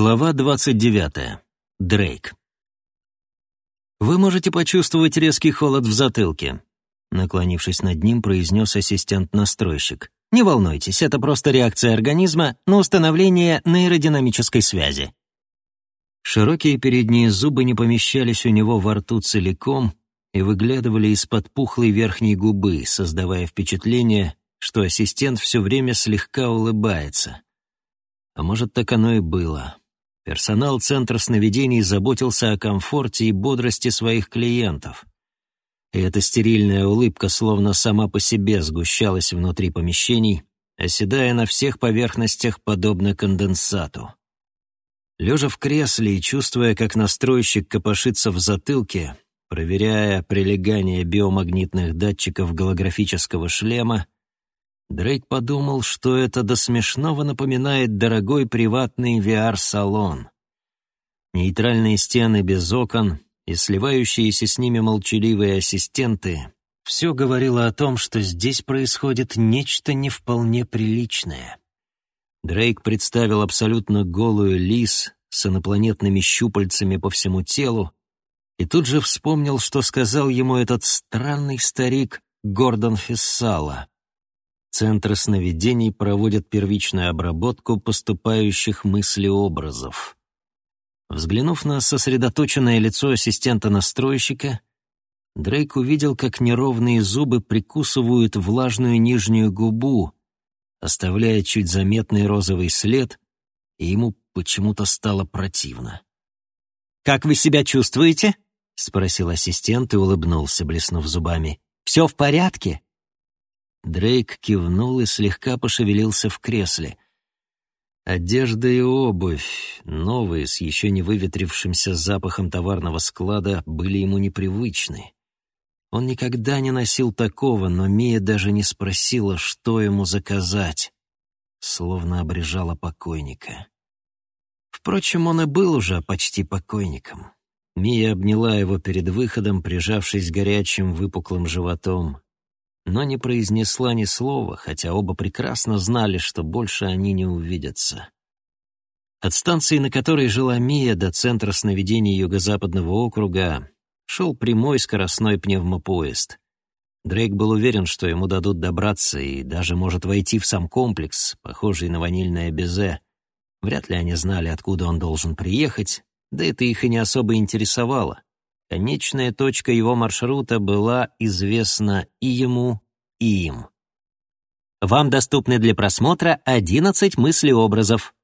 Глава 29. Дрейк. «Вы можете почувствовать резкий холод в затылке», наклонившись над ним, произнес ассистент-настройщик. «Не волнуйтесь, это просто реакция организма на установление нейродинамической связи». Широкие передние зубы не помещались у него во рту целиком и выглядывали из-под пухлой верхней губы, создавая впечатление, что ассистент все время слегка улыбается. А может, так оно и было. Персонал Центра сновидений заботился о комфорте и бодрости своих клиентов. И эта стерильная улыбка словно сама по себе сгущалась внутри помещений, оседая на всех поверхностях, подобно конденсату. Лежа в кресле и чувствуя, как настройщик копошится в затылке, проверяя прилегание биомагнитных датчиков голографического шлема, Дрейк подумал, что это до смешного напоминает дорогой приватный VR-салон. Нейтральные стены без окон и сливающиеся с ними молчаливые ассистенты — все говорило о том, что здесь происходит нечто не вполне приличное. Дрейк представил абсолютно голую лис с инопланетными щупальцами по всему телу и тут же вспомнил, что сказал ему этот странный старик Гордон Фессала. Центры сновидений проводят первичную обработку поступающих мыслеобразов. Взглянув на сосредоточенное лицо ассистента-настройщика, Дрейк увидел, как неровные зубы прикусывают влажную нижнюю губу, оставляя чуть заметный розовый след, и ему почему-то стало противно. «Как вы себя чувствуете?» — спросил ассистент и улыбнулся, блеснув зубами. «Все в порядке?» Дрейк кивнул и слегка пошевелился в кресле. Одежда и обувь, новые, с еще не выветрившимся запахом товарного склада, были ему непривычны. Он никогда не носил такого, но Мия даже не спросила, что ему заказать, словно обрежала покойника. Впрочем, он и был уже почти покойником. Мия обняла его перед выходом, прижавшись горячим выпуклым животом но не произнесла ни слова, хотя оба прекрасно знали, что больше они не увидятся. От станции, на которой жила Мия, до центра сновидений Юго-Западного округа шел прямой скоростной пневмопоезд. Дрейк был уверен, что ему дадут добраться и даже может войти в сам комплекс, похожий на ванильное безе. Вряд ли они знали, откуда он должен приехать, да это их и не особо интересовало. Конечная точка его маршрута была известна и ему, и им. «Вам доступны для просмотра 11 мыслеобразов».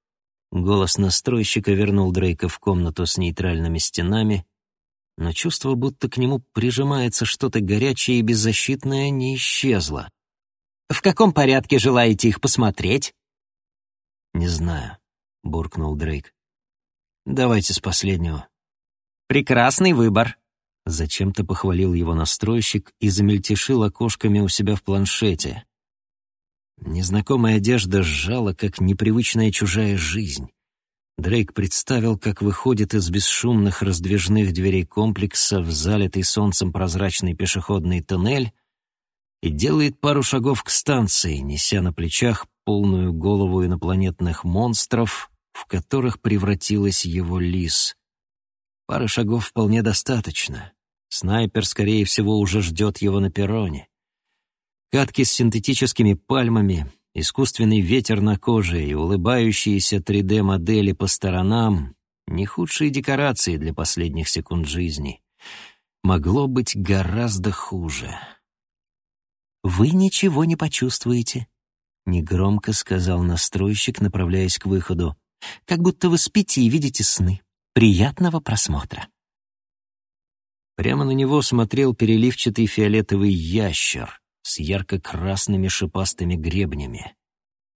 Голос настройщика вернул Дрейка в комнату с нейтральными стенами, но чувство, будто к нему прижимается что-то горячее и беззащитное, не исчезло. «В каком порядке желаете их посмотреть?» «Не знаю», — буркнул Дрейк. «Давайте с последнего». Прекрасный выбор. Зачем-то похвалил его настройщик и замельтешил окошками у себя в планшете. Незнакомая одежда сжала, как непривычная чужая жизнь. Дрейк представил, как выходит из бесшумных раздвижных дверей комплекса в залитый солнцем прозрачный пешеходный туннель и делает пару шагов к станции, неся на плечах полную голову инопланетных монстров, в которых превратилась его лис. Пары шагов вполне достаточно. Снайпер, скорее всего, уже ждет его на перроне. Катки с синтетическими пальмами, искусственный ветер на коже и улыбающиеся 3D-модели по сторонам — не худшие декорации для последних секунд жизни. Могло быть гораздо хуже. «Вы ничего не почувствуете», — негромко сказал настройщик, направляясь к выходу. «Как будто вы спите и видите сны». Приятного просмотра. Прямо на него смотрел переливчатый фиолетовый ящер с ярко-красными шипастыми гребнями.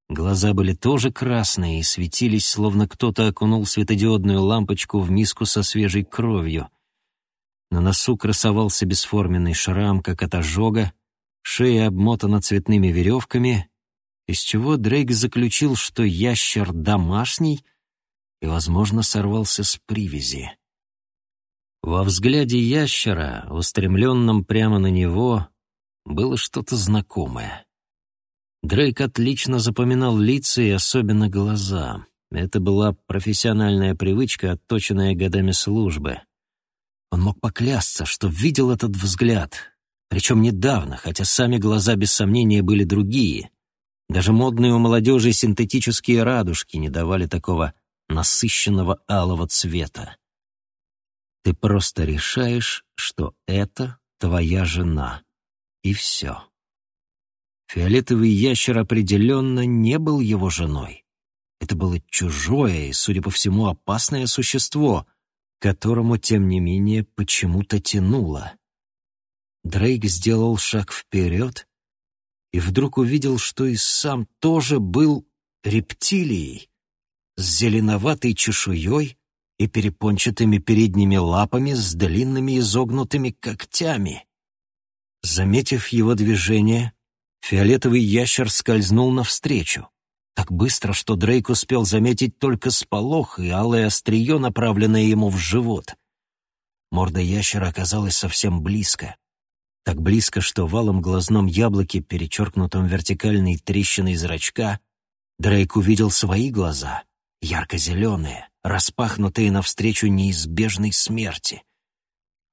Глаза были тоже красные и светились, словно кто-то окунул светодиодную лампочку в миску со свежей кровью. На носу красовался бесформенный шрам, как от ожога, шея обмотана цветными веревками, из чего Дрейк заключил, что ящер домашний — и, возможно, сорвался с привязи. Во взгляде ящера, устремленном прямо на него, было что-то знакомое. Дрейк отлично запоминал лица и особенно глаза. Это была профессиональная привычка, отточенная годами службы. Он мог поклясться, что видел этот взгляд, причем недавно, хотя сами глаза без сомнения были другие. Даже модные у молодежи синтетические радужки не давали такого насыщенного алого цвета. Ты просто решаешь, что это твоя жена. И все. Фиолетовый ящер определенно не был его женой. Это было чужое и, судя по всему, опасное существо, которому, тем не менее, почему-то тянуло. Дрейк сделал шаг вперед и вдруг увидел, что и сам тоже был рептилией с зеленоватой чешуей и перепончатыми передними лапами с длинными изогнутыми когтями. Заметив его движение, Фиолетовый ящер скользнул навстречу. Так быстро, что Дрейк успел заметить только сполох и алое острие, направленное ему в живот. Морда ящера оказалась совсем близко. Так близко, что в алом глазном яблоке, перечеркнутом вертикальной трещиной зрачка, Дрейк увидел свои глаза, ярко-зеленые, распахнутые навстречу неизбежной смерти.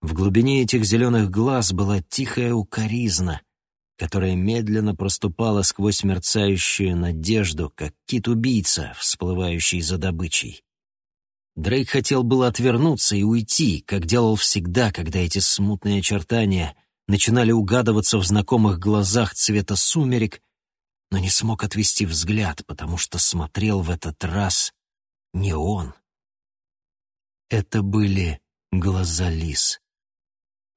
В глубине этих зеленых глаз была тихая укоризна, которая медленно проступала сквозь мерцающую надежду, как кит-убийца, всплывающий за добычей. Дрейк хотел было отвернуться и уйти, как делал всегда, когда эти смутные очертания начинали угадываться в знакомых глазах цвета сумерек, но не смог отвести взгляд, потому что смотрел в этот раз не он. Это были глаза лис.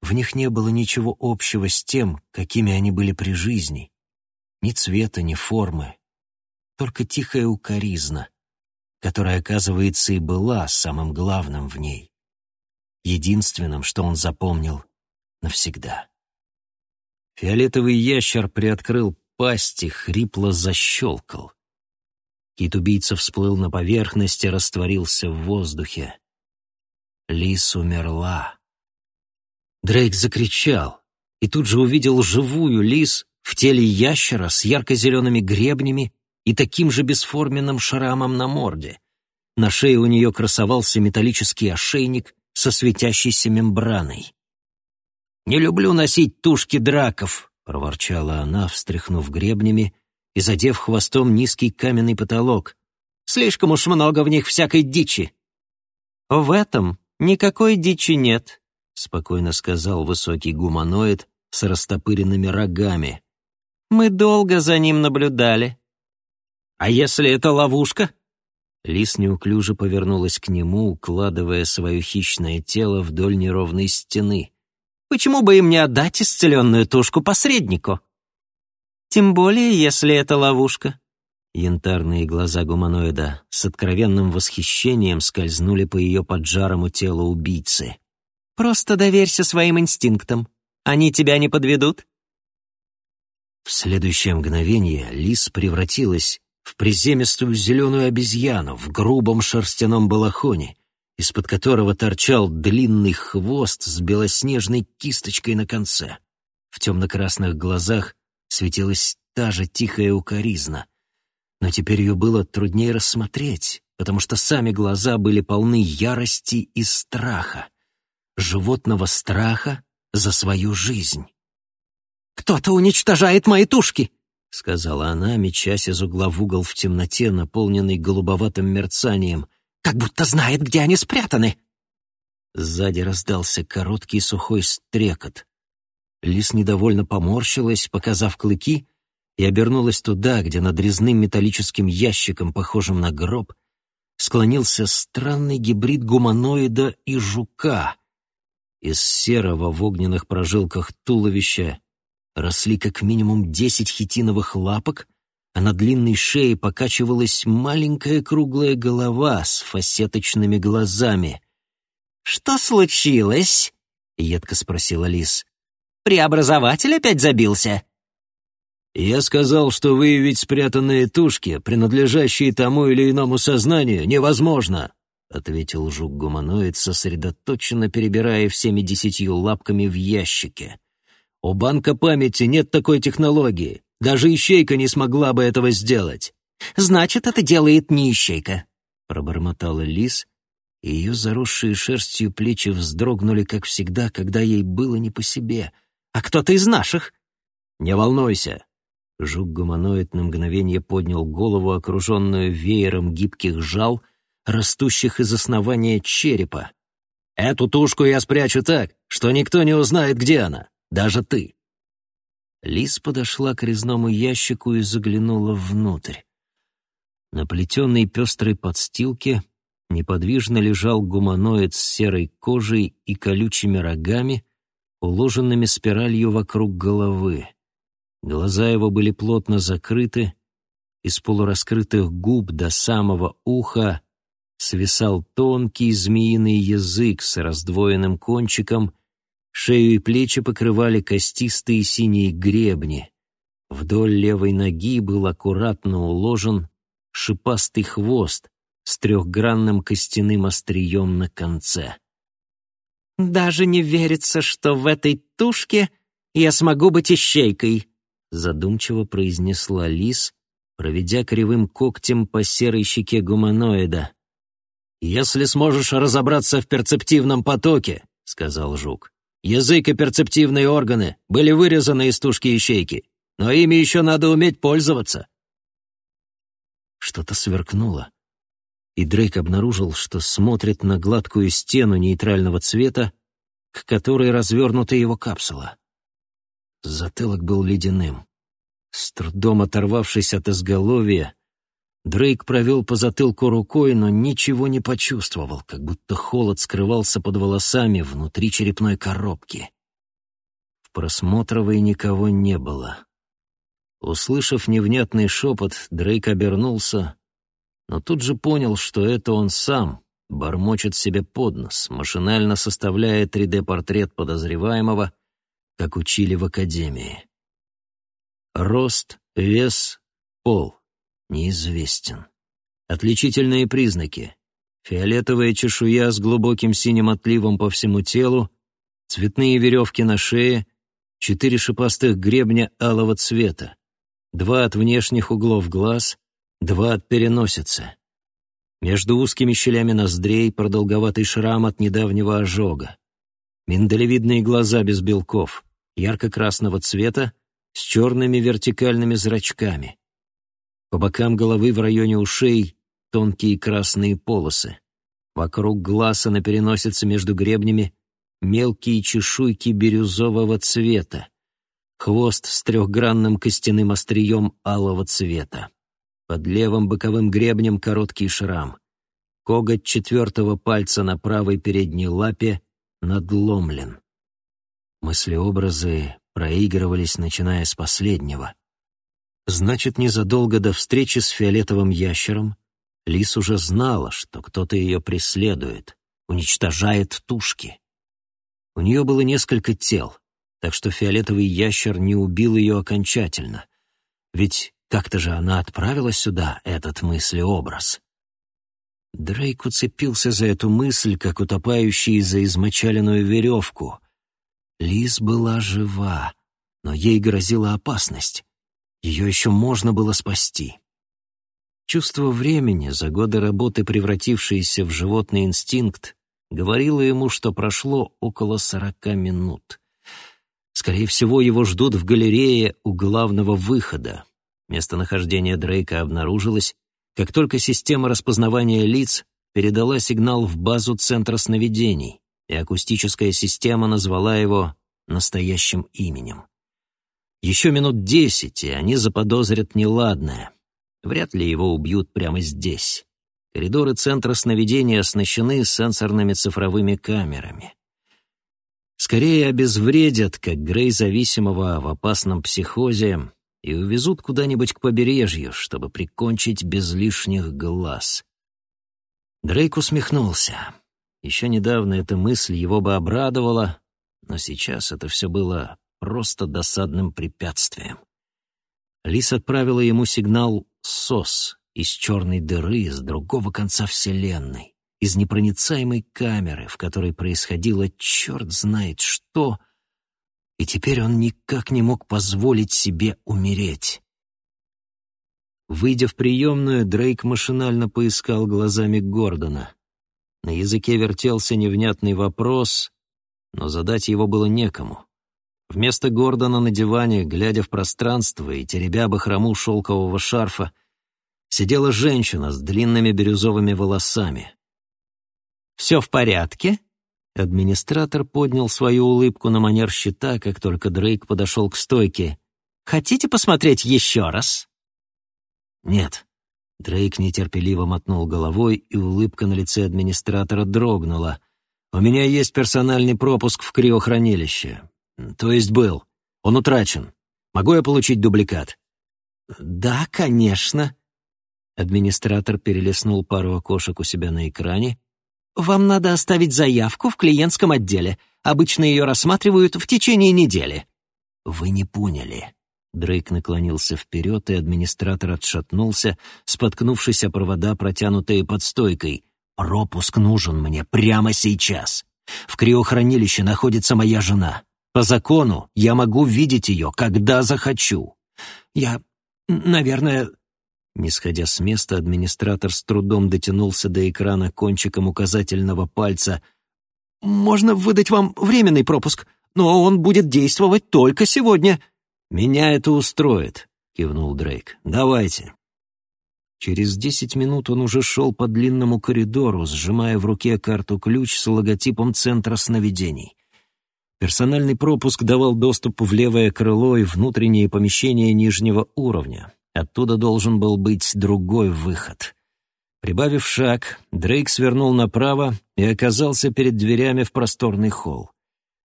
В них не было ничего общего с тем, какими они были при жизни. Ни цвета, ни формы. Только тихая укоризна, которая, оказывается, и была самым главным в ней. Единственным, что он запомнил навсегда. Фиолетовый ящер приоткрыл пасть и хрипло защелкал. Кит-убийца всплыл на поверхность и растворился в воздухе. Лис умерла. Дрейк закричал и тут же увидел живую лис в теле ящера с ярко-зелеными гребнями и таким же бесформенным шрамом на морде. На шее у нее красовался металлический ошейник со светящейся мембраной. «Не люблю носить тушки драков», — проворчала она, встряхнув гребнями и задев хвостом низкий каменный потолок. «Слишком уж много в них всякой дичи». «В этом никакой дичи нет», — спокойно сказал высокий гуманоид с растопыренными рогами. «Мы долго за ним наблюдали». «А если это ловушка?» Лис неуклюже повернулась к нему, укладывая свое хищное тело вдоль неровной стены. «Почему бы им не отдать исцеленную тушку посреднику?» «Тем более, если это ловушка». Янтарные глаза гуманоида с откровенным восхищением скользнули по ее поджарому телу убийцы. Просто доверься своим инстинктам. Они тебя не подведут?» В следующее мгновение лис превратилась в приземистую зеленую обезьяну в грубом шерстяном балахоне, из-под которого торчал длинный хвост с белоснежной кисточкой на конце. В темно-красных глазах светилась та же тихая укоризна. Но теперь ее было труднее рассмотреть, потому что сами глаза были полны ярости и страха животного страха за свою жизнь. «Кто-то уничтожает мои тушки!» — сказала она, мечась из угла в угол в темноте, наполненной голубоватым мерцанием, «как будто знает, где они спрятаны!» Сзади раздался короткий сухой стрекот. Лис недовольно поморщилась, показав клыки, и обернулась туда, где над резным металлическим ящиком, похожим на гроб, склонился странный гибрид гуманоида и жука — из серого в огненных прожилках туловища росли как минимум десять хитиновых лапок, а на длинной шее покачивалась маленькая круглая голова с фасеточными глазами. «Что случилось?» — едко спросила лис. «Преобразователь опять забился?» «Я сказал, что выявить спрятанные тушки, принадлежащие тому или иному сознанию, невозможно», — ответил жук-гуманоид, сосредоточенно перебирая всеми десятью лапками в ящике. «У банка памяти нет такой технологии. Даже ищейка не смогла бы этого сделать». «Значит, это делает не ищейка. пробормотала Лис, и ее заросшие шерстью плечи вздрогнули, как всегда, когда ей было не по себе. «А кто-то из наших?» «Не волнуйся!» Жук-гуманоид на мгновение поднял голову, окруженную веером гибких жал, растущих из основания черепа. «Эту тушку я спрячу так, что никто не узнает, где она, даже ты!» Лис подошла к резному ящику и заглянула внутрь. На плетеной пестрой подстилке неподвижно лежал гуманоид с серой кожей и колючими рогами, уложенными спиралью вокруг головы. Глаза его были плотно закрыты, из полураскрытых губ до самого уха свисал тонкий змеиный язык с раздвоенным кончиком, шею и плечи покрывали костистые синие гребни. Вдоль левой ноги был аккуратно уложен шипастый хвост с трехгранным костяным острием на конце. «Даже не верится, что в этой тушке я смогу быть ищейкой», задумчиво произнесла лис, проведя кривым когтем по серой щеке гуманоида. «Если сможешь разобраться в перцептивном потоке», — сказал жук, «язык и перцептивные органы были вырезаны из тушки ищейки, но ими еще надо уметь пользоваться». Что-то сверкнуло, и Дрейк обнаружил, что смотрит на гладкую стену нейтрального цвета, к которой развернута его капсула. Затылок был ледяным. С трудом оторвавшись от изголовья, Дрейк провел по затылку рукой, но ничего не почувствовал, как будто холод скрывался под волосами внутри черепной коробки. В просмотровой никого не было. Услышав невнятный шепот, Дрейк обернулся, но тут же понял, что это он сам, бормочет себе под нос, машинально составляя 3D-портрет подозреваемого, как учили в академии. Рост, вес, пол неизвестен. Отличительные признаки. Фиолетовая чешуя с глубоким синим отливом по всему телу, цветные веревки на шее, четыре шипастых гребня алого цвета два от внешних углов глаз, два от переносицы. Между узкими щелями ноздрей продолговатый шрам от недавнего ожога. Миндалевидные глаза без белков, ярко-красного цвета, с черными вертикальными зрачками. По бокам головы в районе ушей тонкие красные полосы. Вокруг глаза на переносице между гребнями мелкие чешуйки бирюзового цвета хвост с трехгранным костяным острием алого цвета. Под левым боковым гребнем короткий шрам. Коготь четвертого пальца на правой передней лапе надломлен. Мыслеобразы проигрывались, начиная с последнего. Значит, незадолго до встречи с фиолетовым ящером Лис уже знала, что кто-то ее преследует, уничтожает тушки. У нее было несколько тел — так что фиолетовый ящер не убил ее окончательно. Ведь как-то же она отправила сюда этот мыслеобраз. Дрейк уцепился за эту мысль, как утопающий за измочаленную веревку. Лиз была жива, но ей грозила опасность. Ее еще можно было спасти. Чувство времени, за годы работы превратившееся в животный инстинкт, говорило ему, что прошло около сорока минут. Скорее всего, его ждут в галерее у главного выхода. Местонахождение Дрейка обнаружилось, как только система распознавания лиц передала сигнал в базу Центра сновидений, и акустическая система назвала его настоящим именем. Еще минут десять, и они заподозрят неладное. Вряд ли его убьют прямо здесь. Коридоры Центра сновидения оснащены сенсорными цифровыми камерами. Скорее обезвредят, как Грей зависимого в опасном психозе, и увезут куда-нибудь к побережью, чтобы прикончить без лишних глаз. Дрейк усмехнулся. Еще недавно эта мысль его бы обрадовала, но сейчас это все было просто досадным препятствием. Лис отправила ему сигнал «СОС» из черной дыры с другого конца Вселенной из непроницаемой камеры, в которой происходило черт знает что, и теперь он никак не мог позволить себе умереть. Выйдя в приемную, Дрейк машинально поискал глазами Гордона. На языке вертелся невнятный вопрос, но задать его было некому. Вместо Гордона на диване, глядя в пространство и теребя бахрому шелкового шарфа, сидела женщина с длинными бирюзовыми волосами. «Все в порядке?» Администратор поднял свою улыбку на манер щита, как только Дрейк подошел к стойке. «Хотите посмотреть еще раз?» «Нет». Дрейк нетерпеливо мотнул головой, и улыбка на лице администратора дрогнула. «У меня есть персональный пропуск в криохранилище. То есть был. Он утрачен. Могу я получить дубликат?» «Да, конечно». Администратор перелистнул пару окошек у себя на экране. «Вам надо оставить заявку в клиентском отделе. Обычно ее рассматривают в течение недели». «Вы не поняли». Дрейк наклонился вперед, и администратор отшатнулся, споткнувшись о провода, протянутые под стойкой. «Пропуск нужен мне прямо сейчас. В криохранилище находится моя жена. По закону я могу видеть ее, когда захочу. Я, наверное...» Не сходя с места, администратор с трудом дотянулся до экрана кончиком указательного пальца. «Можно выдать вам временный пропуск, но он будет действовать только сегодня». «Меня это устроит», — кивнул Дрейк. «Давайте». Через десять минут он уже шел по длинному коридору, сжимая в руке карту-ключ с логотипом Центра сновидений. Персональный пропуск давал доступ в левое крыло и внутренние помещения нижнего уровня. Оттуда должен был быть другой выход. Прибавив шаг, Дрейк свернул направо и оказался перед дверями в просторный холл.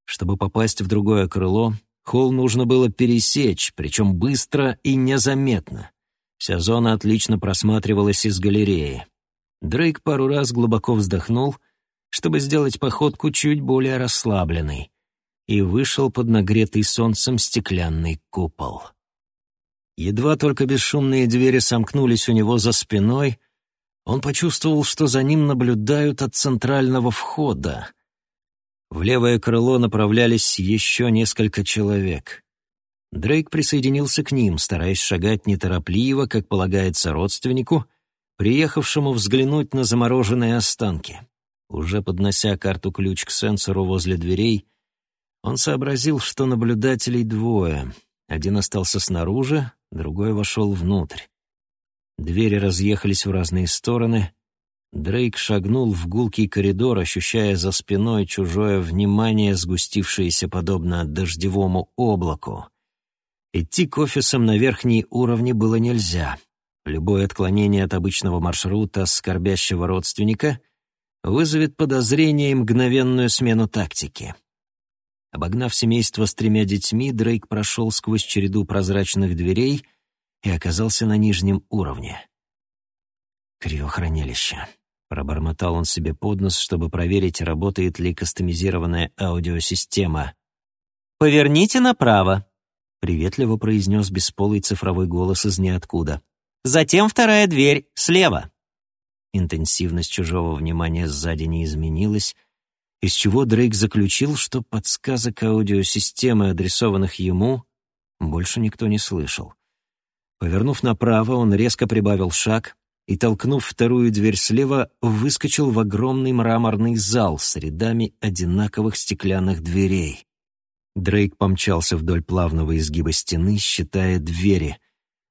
Чтобы попасть в другое крыло, холл нужно было пересечь, причем быстро и незаметно. Вся зона отлично просматривалась из галереи. Дрейк пару раз глубоко вздохнул, чтобы сделать походку чуть более расслабленной и вышел под нагретый солнцем стеклянный купол. Едва только бесшумные двери сомкнулись у него за спиной, он почувствовал, что за ним наблюдают от центрального входа. В левое крыло направлялись еще несколько человек. Дрейк присоединился к ним, стараясь шагать неторопливо, как полагается родственнику, приехавшему взглянуть на замороженные останки. Уже поднося карту-ключ к сенсору возле дверей, он сообразил, что наблюдателей двое. Один остался снаружи, другой вошел внутрь. Двери разъехались в разные стороны. Дрейк шагнул в гулкий коридор, ощущая за спиной чужое внимание, сгустившееся подобно дождевому облаку. Идти к офисам на верхние уровни было нельзя. Любое отклонение от обычного маршрута скорбящего родственника вызовет подозрение и мгновенную смену тактики. Обогнав семейство с тремя детьми, Дрейк прошел сквозь череду прозрачных дверей и оказался на нижнем уровне. «Криохранилище», — пробормотал он себе под нос, чтобы проверить, работает ли кастомизированная аудиосистема. «Поверните направо», — приветливо произнес бесполый цифровой голос из ниоткуда. «Затем вторая дверь, слева». Интенсивность чужого внимания сзади не изменилась, из чего Дрейк заключил, что подсказок аудиосистемы, адресованных ему, больше никто не слышал. Повернув направо, он резко прибавил шаг и, толкнув вторую дверь слева, выскочил в огромный мраморный зал с рядами одинаковых стеклянных дверей. Дрейк помчался вдоль плавного изгиба стены, считая двери.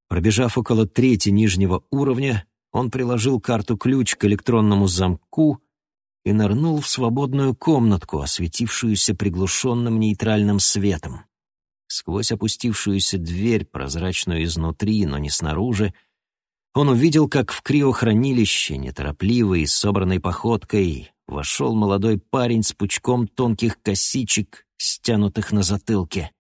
Пробежав около трети нижнего уровня, он приложил карту-ключ к электронному замку и нырнул в свободную комнатку, осветившуюся приглушенным нейтральным светом. Сквозь опустившуюся дверь, прозрачную изнутри, но не снаружи, он увидел, как в криохранилище, неторопливой собранной походкой, вошел молодой парень с пучком тонких косичек, стянутых на затылке.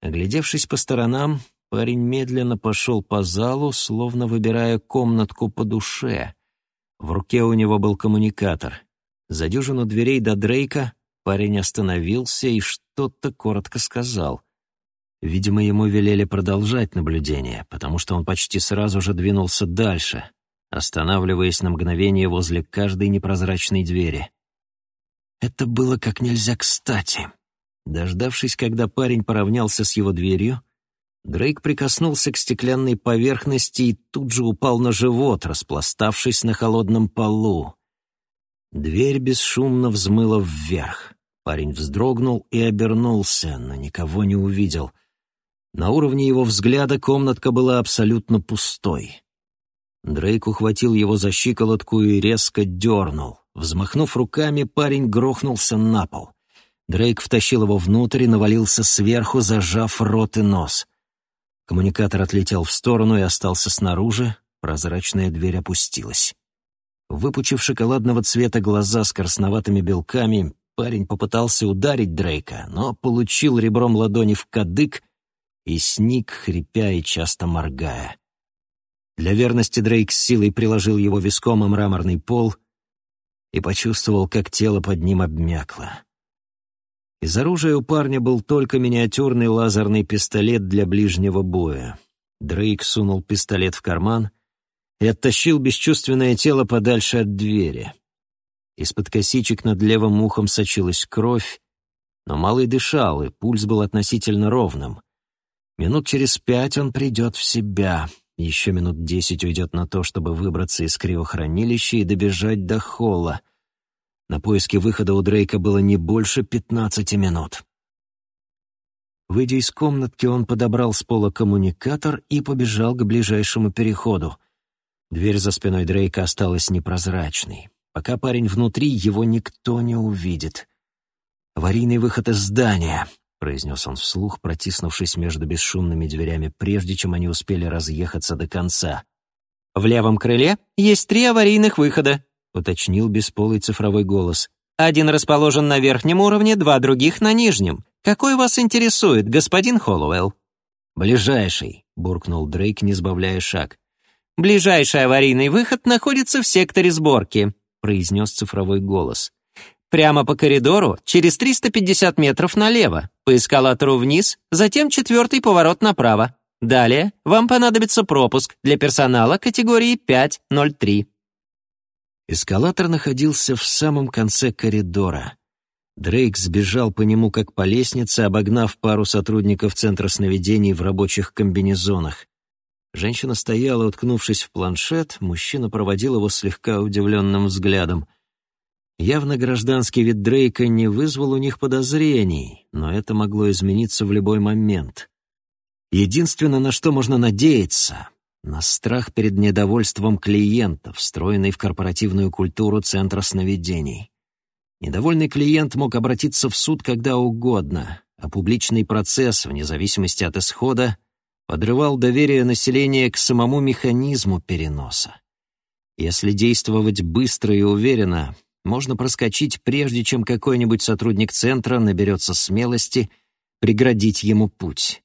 Оглядевшись по сторонам, парень медленно пошел по залу, словно выбирая комнатку по душе. В руке у него был коммуникатор. За дюжину дверей до Дрейка парень остановился и что-то коротко сказал. Видимо, ему велели продолжать наблюдение, потому что он почти сразу же двинулся дальше, останавливаясь на мгновение возле каждой непрозрачной двери. Это было как нельзя кстати. Дождавшись, когда парень поравнялся с его дверью, Дрейк прикоснулся к стеклянной поверхности и тут же упал на живот, распластавшись на холодном полу. Дверь бесшумно взмыла вверх. Парень вздрогнул и обернулся, но никого не увидел. На уровне его взгляда комнатка была абсолютно пустой. Дрейк ухватил его за щиколотку и резко дернул. Взмахнув руками, парень грохнулся на пол. Дрейк втащил его внутрь и навалился сверху, зажав рот и нос. Коммуникатор отлетел в сторону и остался снаружи, прозрачная дверь опустилась. Выпучив шоколадного цвета глаза с красноватыми белками, парень попытался ударить Дрейка, но получил ребром ладони в кадык и сник, хрипя и часто моргая. Для верности Дрейк с силой приложил его виском о мраморный пол и почувствовал, как тело под ним обмякло. Из оружия у парня был только миниатюрный лазерный пистолет для ближнего боя. Дрейк сунул пистолет в карман и оттащил бесчувственное тело подальше от двери. Из-под косичек над левым ухом сочилась кровь, но малый дышал, и пульс был относительно ровным. Минут через пять он придет в себя — еще минут десять уйдет на то, чтобы выбраться из криохранилища и добежать до холла. На поиски выхода у Дрейка было не больше пятнадцати минут. Выйдя из комнатки, он подобрал с пола коммуникатор и побежал к ближайшему переходу. Дверь за спиной Дрейка осталась непрозрачной. Пока парень внутри, его никто не увидит. Аварийный выход из здания произнес он вслух, протиснувшись между бесшумными дверями, прежде чем они успели разъехаться до конца. «В левом крыле есть три аварийных выхода», — уточнил бесполый цифровой голос. «Один расположен на верхнем уровне, два других — на нижнем. Какой вас интересует, господин Холлоуэлл?» «Ближайший», — буркнул Дрейк, не сбавляя шаг. «Ближайший аварийный выход находится в секторе сборки», — произнес цифровой голос. Прямо по коридору, через 350 метров налево, по эскалатору вниз, затем четвертый поворот направо. Далее вам понадобится пропуск для персонала категории 503. Эскалатор находился в самом конце коридора. Дрейк сбежал по нему как по лестнице, обогнав пару сотрудников Центра сновидений в рабочих комбинезонах. Женщина стояла, уткнувшись в планшет, мужчина проводил его слегка удивленным взглядом. Явно гражданский вид Дрейка не вызвал у них подозрений, но это могло измениться в любой момент. Единственное, на что можно надеяться — на страх перед недовольством клиентов, встроенный в корпоративную культуру Центра сновидений. Недовольный клиент мог обратиться в суд когда угодно, а публичный процесс, вне зависимости от исхода, подрывал доверие населения к самому механизму переноса. Если действовать быстро и уверенно, можно проскочить, прежде чем какой-нибудь сотрудник центра наберется смелости преградить ему путь.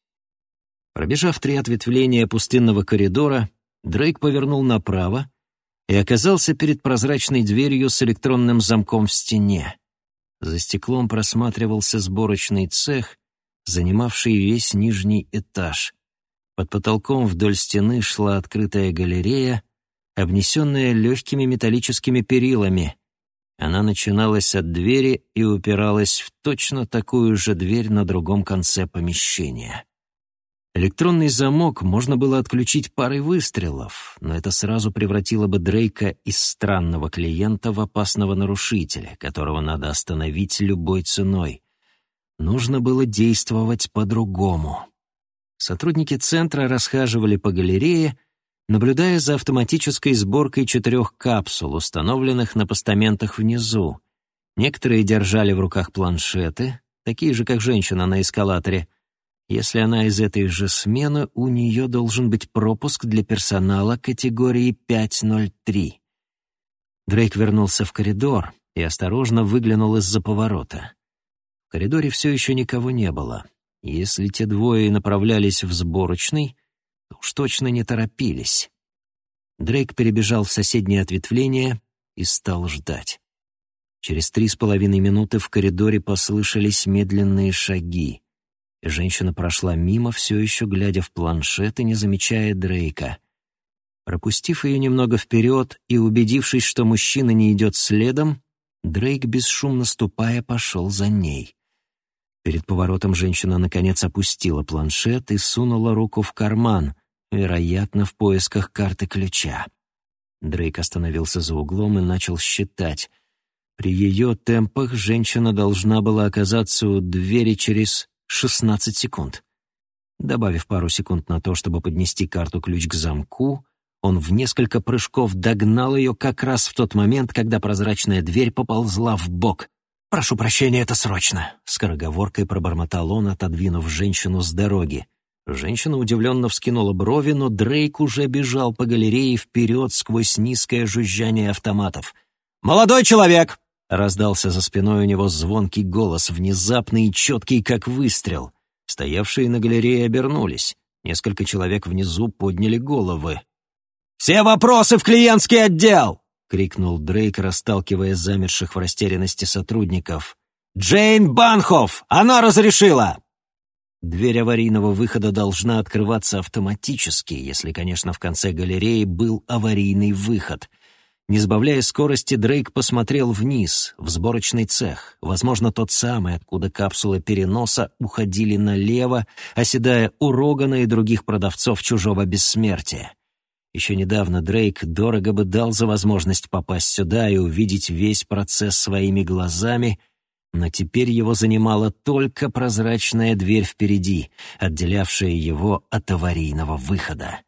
Пробежав три ответвления пустынного коридора, Дрейк повернул направо и оказался перед прозрачной дверью с электронным замком в стене. За стеклом просматривался сборочный цех, занимавший весь нижний этаж. Под потолком вдоль стены шла открытая галерея, обнесенная легкими металлическими перилами, она начиналась от двери и упиралась в точно такую же дверь на другом конце помещения. Электронный замок можно было отключить парой выстрелов, но это сразу превратило бы Дрейка из странного клиента в опасного нарушителя, которого надо остановить любой ценой. Нужно было действовать по-другому. Сотрудники центра расхаживали по галерее, наблюдая за автоматической сборкой четырех капсул, установленных на постаментах внизу. Некоторые держали в руках планшеты, такие же, как женщина на эскалаторе. Если она из этой же смены, у нее должен быть пропуск для персонала категории 503. Дрейк вернулся в коридор и осторожно выглянул из-за поворота. В коридоре все еще никого не было. Если те двое направлялись в сборочный, уж точно не торопились. Дрейк перебежал в соседнее ответвление и стал ждать. Через три с половиной минуты в коридоре послышались медленные шаги. Женщина прошла мимо, все еще глядя в планшет и не замечая Дрейка. Пропустив ее немного вперед и убедившись, что мужчина не идет следом, Дрейк, бесшумно ступая, пошел за ней. Перед поворотом женщина наконец опустила планшет и сунула руку в карман, вероятно, в поисках карты ключа. Дрейк остановился за углом и начал считать. При ее темпах женщина должна была оказаться у двери через 16 секунд. Добавив пару секунд на то, чтобы поднести карту-ключ к замку, он в несколько прыжков догнал ее как раз в тот момент, когда прозрачная дверь поползла в бок. «Прошу прощения, это срочно!» — скороговоркой пробормотал он, отодвинув женщину с дороги. Женщина удивленно вскинула брови, но Дрейк уже бежал по галерее вперед сквозь низкое жужжание автоматов. «Молодой человек!» — раздался за спиной у него звонкий голос, внезапный и четкий, как выстрел. Стоявшие на галерее обернулись. Несколько человек внизу подняли головы. «Все вопросы в клиентский отдел!» — крикнул Дрейк, расталкивая замерших в растерянности сотрудников. «Джейн Банхоф! Она разрешила!» Дверь аварийного выхода должна открываться автоматически, если, конечно, в конце галереи был аварийный выход. Не сбавляя скорости, Дрейк посмотрел вниз, в сборочный цех, возможно, тот самый, откуда капсулы переноса уходили налево, оседая у Рогана и других продавцов чужого бессмертия. Еще недавно Дрейк дорого бы дал за возможность попасть сюда и увидеть весь процесс своими глазами, но теперь его занимала только прозрачная дверь впереди, отделявшая его от аварийного выхода.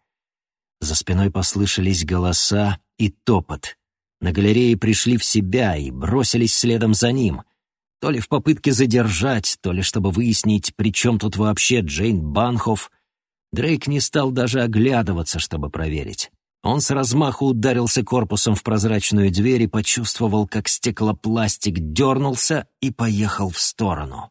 За спиной послышались голоса и топот. На галерее пришли в себя и бросились следом за ним. То ли в попытке задержать, то ли чтобы выяснить, при чем тут вообще Джейн Банхоф. Дрейк не стал даже оглядываться, чтобы проверить. Он с размаху ударился корпусом в прозрачную дверь и почувствовал, как стеклопластик дернулся и поехал в сторону.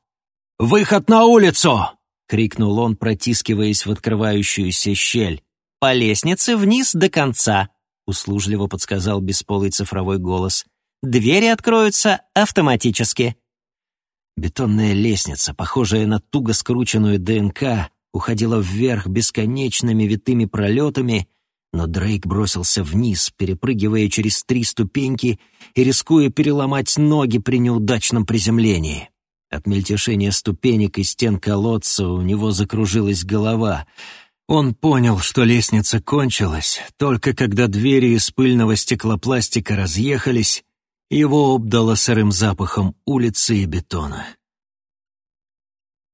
«Выход на улицу!» — крикнул он, протискиваясь в открывающуюся щель. «По лестнице вниз до конца», услужливо подсказал бесполый цифровой голос. «Двери откроются автоматически». Бетонная лестница, похожая на туго скрученную ДНК, уходила вверх бесконечными витыми пролетами, но Дрейк бросился вниз, перепрыгивая через три ступеньки и рискуя переломать ноги при неудачном приземлении. От мельтешения ступенек и стен колодца у него закружилась голова — он понял, что лестница кончилась, только когда двери из пыльного стеклопластика разъехались, его обдало сырым запахом улицы и бетона.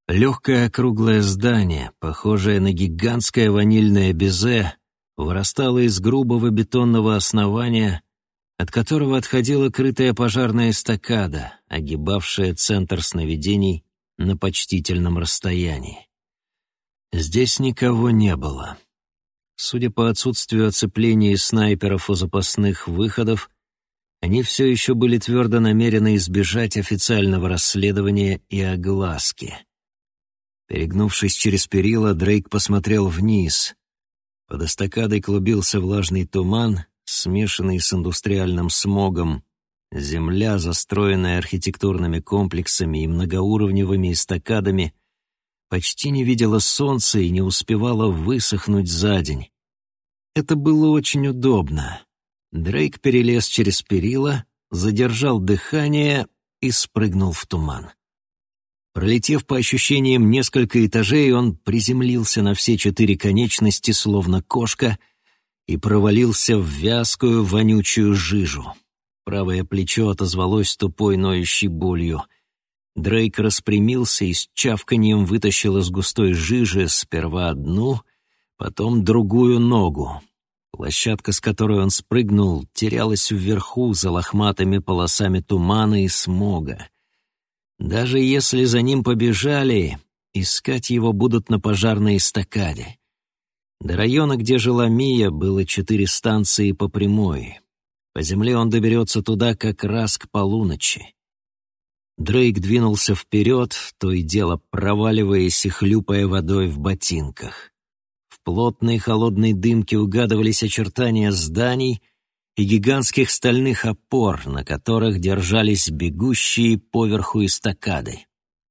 Легкое округлое здание, похожее на гигантское ванильное безе, вырастало из грубого бетонного основания, от которого отходила крытая пожарная эстакада, огибавшая центр сновидений на почтительном расстоянии. Здесь никого не было. Судя по отсутствию оцепления и снайперов у запасных выходов, они все еще были твердо намерены избежать официального расследования и огласки. Перегнувшись через перила, Дрейк посмотрел вниз. Под эстакадой клубился влажный туман, смешанный с индустриальным смогом. Земля, застроенная архитектурными комплексами и многоуровневыми эстакадами — почти не видела солнца и не успевала высохнуть за день. Это было очень удобно. Дрейк перелез через перила, задержал дыхание и спрыгнул в туман. Пролетев по ощущениям несколько этажей, он приземлился на все четыре конечности, словно кошка, и провалился в вязкую, вонючую жижу. Правое плечо отозвалось тупой ноющей болью — Дрейк распрямился и с чавканием вытащил из густой жижи сперва одну, потом другую ногу. Площадка, с которой он спрыгнул, терялась вверху за лохматыми полосами тумана и смога. Даже если за ним побежали, искать его будут на пожарной эстакаде. До района, где жила Мия, было четыре станции по прямой. По земле он доберется туда как раз к полуночи. Дрейк двинулся вперед, то и дело проваливаясь и хлюпая водой в ботинках. В плотной холодной дымке угадывались очертания зданий и гигантских стальных опор, на которых держались бегущие поверху эстакады.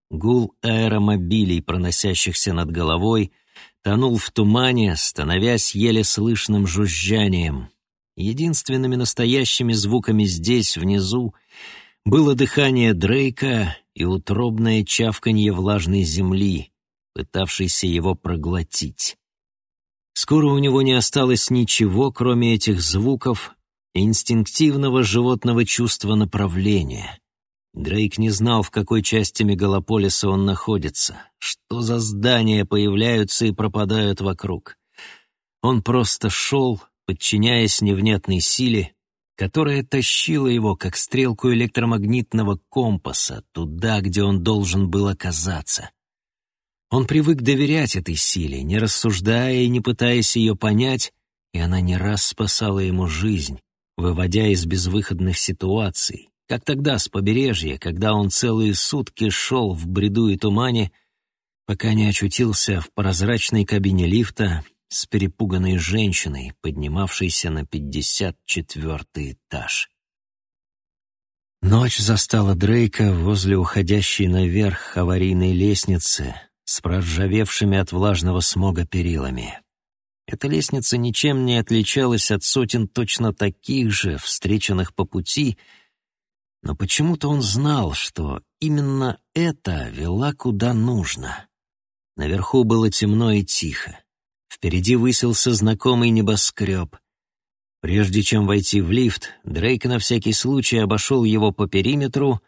Гул аэромобилей, проносящихся над головой, тонул в тумане, становясь еле слышным жужжанием. Единственными настоящими звуками здесь, внизу, было дыхание Дрейка и утробное чавканье влажной земли, пытавшейся его проглотить. Скоро у него не осталось ничего, кроме этих звуков и инстинктивного животного чувства направления. Дрейк не знал, в какой части мегалополиса он находится, что за здания появляются и пропадают вокруг. Он просто шел, подчиняясь невнятной силе, которая тащила его, как стрелку электромагнитного компаса, туда, где он должен был оказаться. Он привык доверять этой силе, не рассуждая и не пытаясь ее понять, и она не раз спасала ему жизнь, выводя из безвыходных ситуаций, как тогда с побережья, когда он целые сутки шел в бреду и тумане, пока не очутился в прозрачной кабине лифта с перепуганной женщиной, поднимавшейся на пятьдесят четвертый этаж. Ночь застала Дрейка возле уходящей наверх аварийной лестницы с проржавевшими от влажного смога перилами. Эта лестница ничем не отличалась от сотен точно таких же, встреченных по пути, но почему-то он знал, что именно это вела куда нужно. Наверху было темно и тихо. Впереди высился знакомый небоскреб. Прежде чем войти в лифт, Дрейк на всякий случай обошел его по периметру,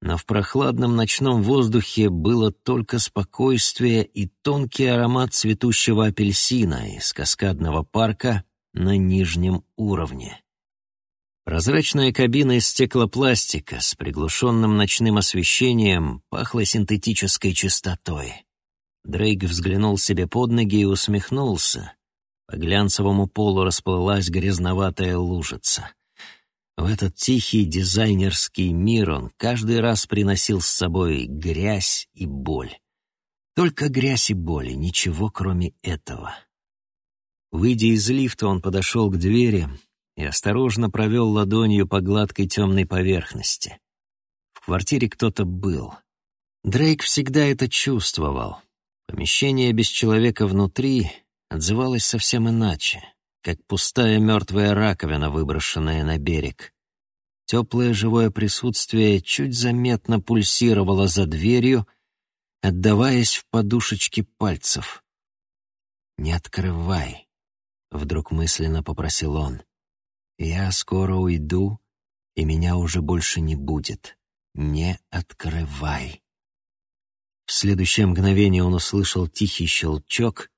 но в прохладном ночном воздухе было только спокойствие и тонкий аромат цветущего апельсина из каскадного парка на нижнем уровне. Прозрачная кабина из стеклопластика с приглушенным ночным освещением пахла синтетической чистотой. Дрейк взглянул себе под ноги и усмехнулся. По глянцевому полу расплылась грязноватая лужица. В этот тихий дизайнерский мир он каждый раз приносил с собой грязь и боль. Только грязь и боль, и ничего кроме этого. Выйдя из лифта, он подошел к двери и осторожно провел ладонью по гладкой темной поверхности. В квартире кто-то был. Дрейк всегда это чувствовал. Помещение без человека внутри отзывалось совсем иначе, как пустая мертвая раковина, выброшенная на берег. Теплое живое присутствие чуть заметно пульсировало за дверью, отдаваясь в подушечки пальцев. «Не открывай», — вдруг мысленно попросил он. «Я скоро уйду, и меня уже больше не будет. Не открывай». В следующее мгновение он услышал тихий щелчок,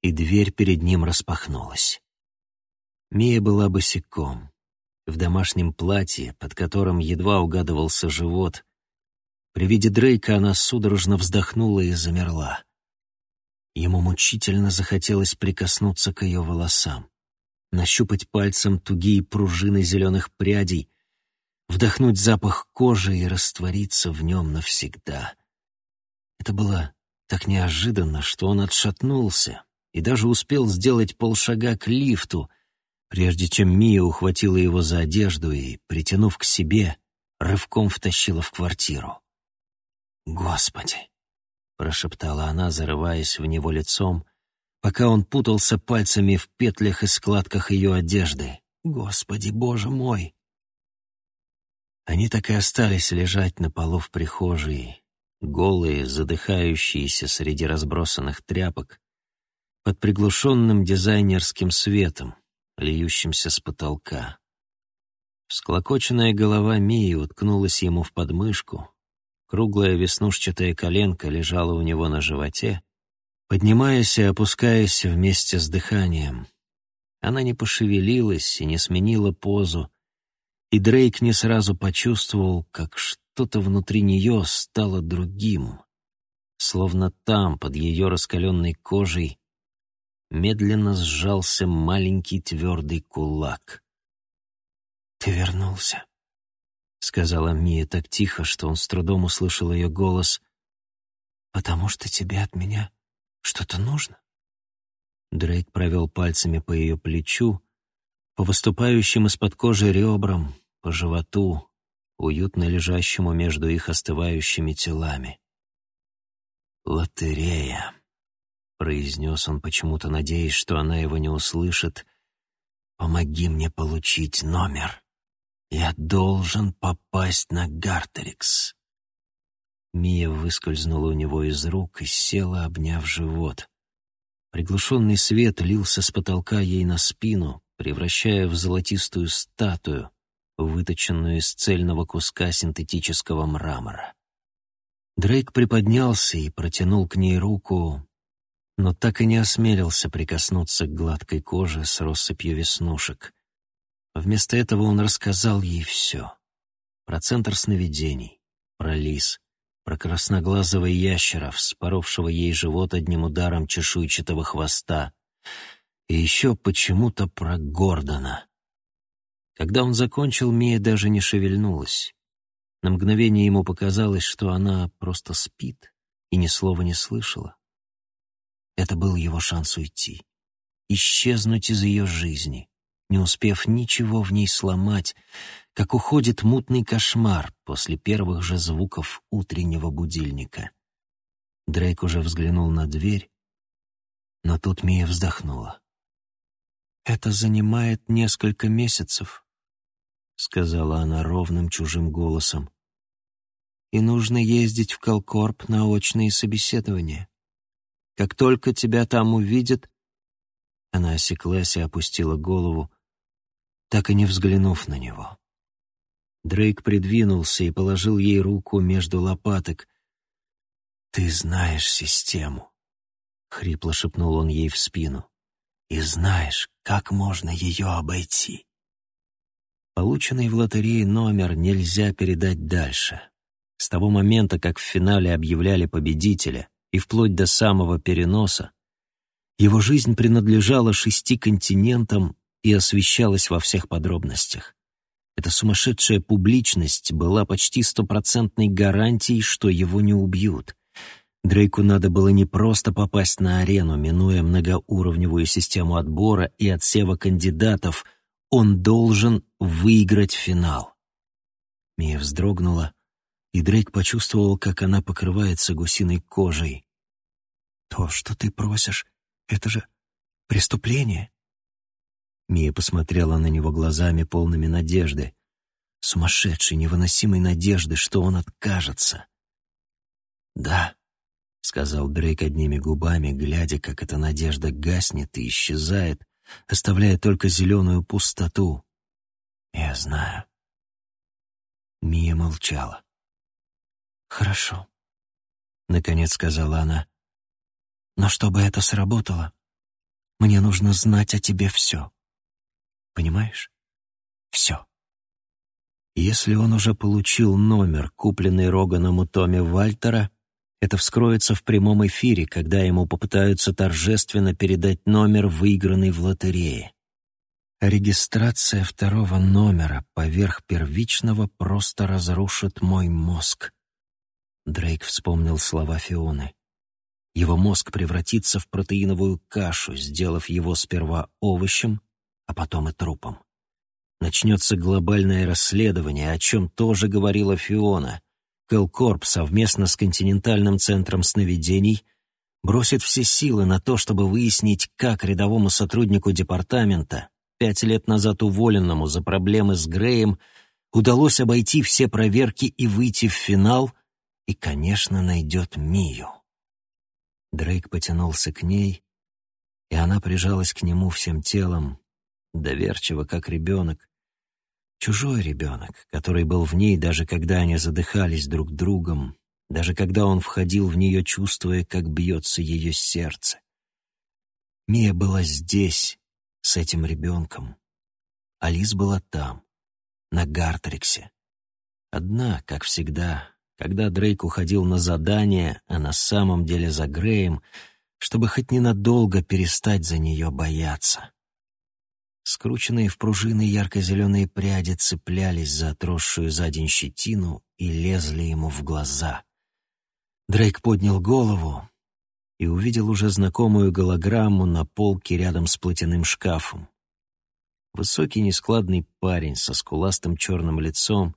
и дверь перед ним распахнулась. Мия была босиком, в домашнем платье, под которым едва угадывался живот. При виде Дрейка она судорожно вздохнула и замерла. Ему мучительно захотелось прикоснуться к ее волосам, нащупать пальцем тугие пружины зеленых прядей, вдохнуть запах кожи и раствориться в нем навсегда — это было так неожиданно, что он отшатнулся и даже успел сделать полшага к лифту, прежде чем Мия ухватила его за одежду и, притянув к себе, рывком втащила в квартиру. «Господи!» — прошептала она, зарываясь в него лицом, пока он путался пальцами в петлях и складках ее одежды. «Господи, боже мой!» Они так и остались лежать на полу в прихожей, голые, задыхающиеся среди разбросанных тряпок, под приглушенным дизайнерским светом, льющимся с потолка. Всклокоченная голова Мии уткнулась ему в подмышку, круглая веснушчатая коленка лежала у него на животе, поднимаясь и опускаясь вместе с дыханием. Она не пошевелилась и не сменила позу, и Дрейк не сразу почувствовал, как что что-то внутри нее стало другим, словно там, под ее раскаленной кожей, медленно сжался маленький твердый кулак. «Ты вернулся», — сказала Мия так тихо, что он с трудом услышал ее голос, «потому что тебе от меня что-то нужно». Дрейк провел пальцами по ее плечу, по выступающим из-под кожи ребрам, по животу, уютно лежащему между их остывающими телами. «Лотерея», — произнес он, почему-то надеясь, что она его не услышит. «Помоги мне получить номер. Я должен попасть на Гартерикс». Мия выскользнула у него из рук и села, обняв живот. Приглушенный свет лился с потолка ей на спину, превращая в золотистую статую, выточенную из цельного куска синтетического мрамора. Дрейк приподнялся и протянул к ней руку, но так и не осмелился прикоснуться к гладкой коже с россыпью веснушек. Вместо этого он рассказал ей все. Про центр сновидений, про лис, про красноглазого ящера, вспоровшего ей живот одним ударом чешуйчатого хвоста, и еще почему-то про Гордона. Когда он закончил, Мия даже не шевельнулась. На мгновение ему показалось, что она просто спит и ни слова не слышала. Это был его шанс уйти, исчезнуть из ее жизни, не успев ничего в ней сломать, как уходит мутный кошмар после первых же звуков утреннего будильника. Дрейк уже взглянул на дверь, но тут Мия вздохнула. «Это занимает несколько месяцев», — сказала она ровным чужим голосом. «И нужно ездить в Колкорп на очные собеседования. Как только тебя там увидят...» Она осеклась и опустила голову, так и не взглянув на него. Дрейк придвинулся и положил ей руку между лопаток. «Ты знаешь систему», — хрипло шепнул он ей в спину, «и знаешь, как можно ее обойти». Полученный в лотерее номер нельзя передать дальше. С того момента, как в финале объявляли победителя, и вплоть до самого переноса, его жизнь принадлежала шести континентам и освещалась во всех подробностях. Эта сумасшедшая публичность была почти стопроцентной гарантией, что его не убьют. Дрейку надо было не просто попасть на арену, минуя многоуровневую систему отбора и отсева кандидатов — он должен выиграть финал. Мия вздрогнула, и Дрейк почувствовал, как она покрывается гусиной кожей. «То, что ты просишь, это же преступление?» Мия посмотрела на него глазами, полными надежды. Сумасшедшей, невыносимой надежды, что он откажется. «Да», — сказал Дрейк одними губами, глядя, как эта надежда гаснет и исчезает, оставляя только зеленую пустоту. «Я знаю». Мия молчала. «Хорошо», — наконец сказала она. «Но чтобы это сработало, мне нужно знать о тебе все. Понимаешь? Все». Если он уже получил номер, купленный Роганом у Томми Вальтера, это вскроется в прямом эфире, когда ему попытаются торжественно передать номер, выигранный в лотерее. Регистрация второго номера поверх первичного просто разрушит мой мозг. Дрейк вспомнил слова Фионы. Его мозг превратится в протеиновую кашу, сделав его сперва овощем, а потом и трупом. Начнется глобальное расследование, о чем тоже говорила Фиона. Келкорп совместно с континентальным центром сновидений бросит все силы на то, чтобы выяснить, как рядовому сотруднику департамента, пять лет назад уволенному за проблемы с Греем, удалось обойти все проверки и выйти в финал, и, конечно, найдет Мию. Дрейк потянулся к ней, и она прижалась к нему всем телом, доверчиво, как ребенок, Чужой ребенок, который был в ней, даже когда они задыхались друг другом, даже когда он входил в нее, чувствуя, как бьется ее сердце. Мия была здесь, с этим ребенком. Алис была там, на Гартриксе. Одна, как всегда, когда Дрейк уходил на задание, а на самом деле за Греем, чтобы хоть ненадолго перестать за нее бояться. Скрученные в пружины ярко-зеленые пряди цеплялись за отросшую за день щетину и лезли ему в глаза. Дрейк поднял голову и увидел уже знакомую голограмму на полке рядом с платяным шкафом. Высокий нескладный парень со скуластым черным лицом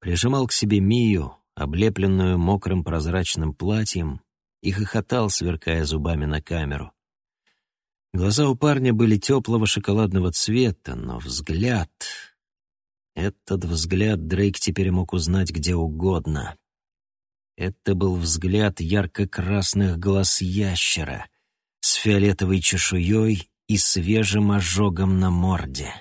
прижимал к себе Мию, облепленную мокрым прозрачным платьем, и хохотал, сверкая зубами на камеру. Глаза у парня были теплого шоколадного цвета, но взгляд... Этот взгляд Дрейк теперь мог узнать где угодно. Это был взгляд ярко-красных глаз ящера с фиолетовой чешуей и свежим ожогом на морде.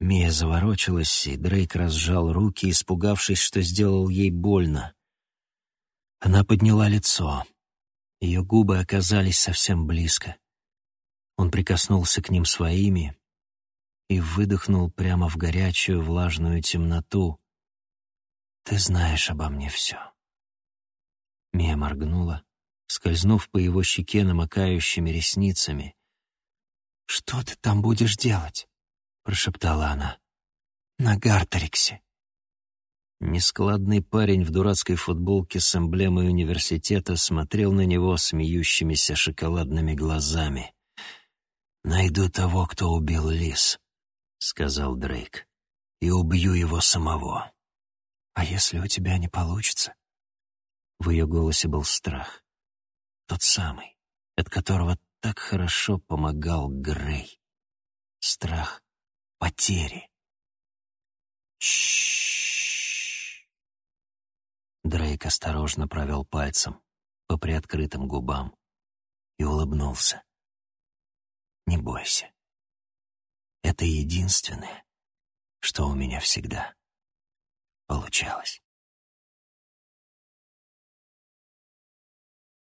Мия заворочилась, и Дрейк разжал руки, испугавшись, что сделал ей больно. Она подняла лицо. Ее губы оказались совсем близко. Он прикоснулся к ним своими и выдохнул прямо в горячую влажную темноту. «Ты знаешь обо мне все». Мия моргнула, скользнув по его щеке намокающими ресницами. «Что ты там будешь делать?» — прошептала она. «На Гартериксе». Нескладный парень в дурацкой футболке с эмблемой университета смотрел на него смеющимися шоколадными глазами. «Найду того, кто убил Лис», — сказал Дрейк, — «и убью его самого». «А если у тебя не получится?» В ее голосе был страх. Тот самый, от которого так хорошо помогал Грей. Страх потери. Чш. Дрейк осторожно провел пальцем по приоткрытым губам и улыбнулся. Не бойся. Это единственное, что у меня всегда получалось.